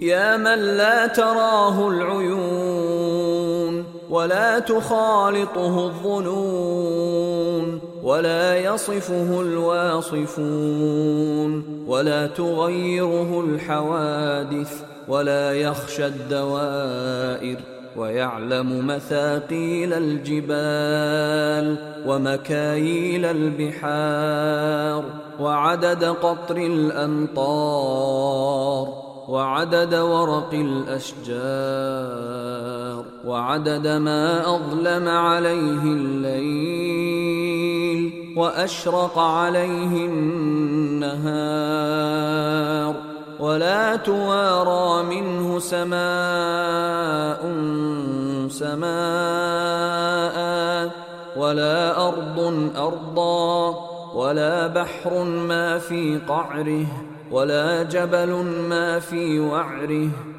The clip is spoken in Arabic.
يا من لا تراه العيون ولا تخالطه الظنون ولا يصفه الواصفون ولا تغيره الحوادث ولا يخشى الدوائر ويعلم مثاقيل الجبال ومكاييل البحار وعدد قطر الأمطار وعدد ورق الأشجار وعدد ما أظلم عليه الليل وأشرق عليه النهار ولا توارى منه سماء سماء ولا أرض أرضا ولا بحر ما في قعره ولا جبل ما في وعره.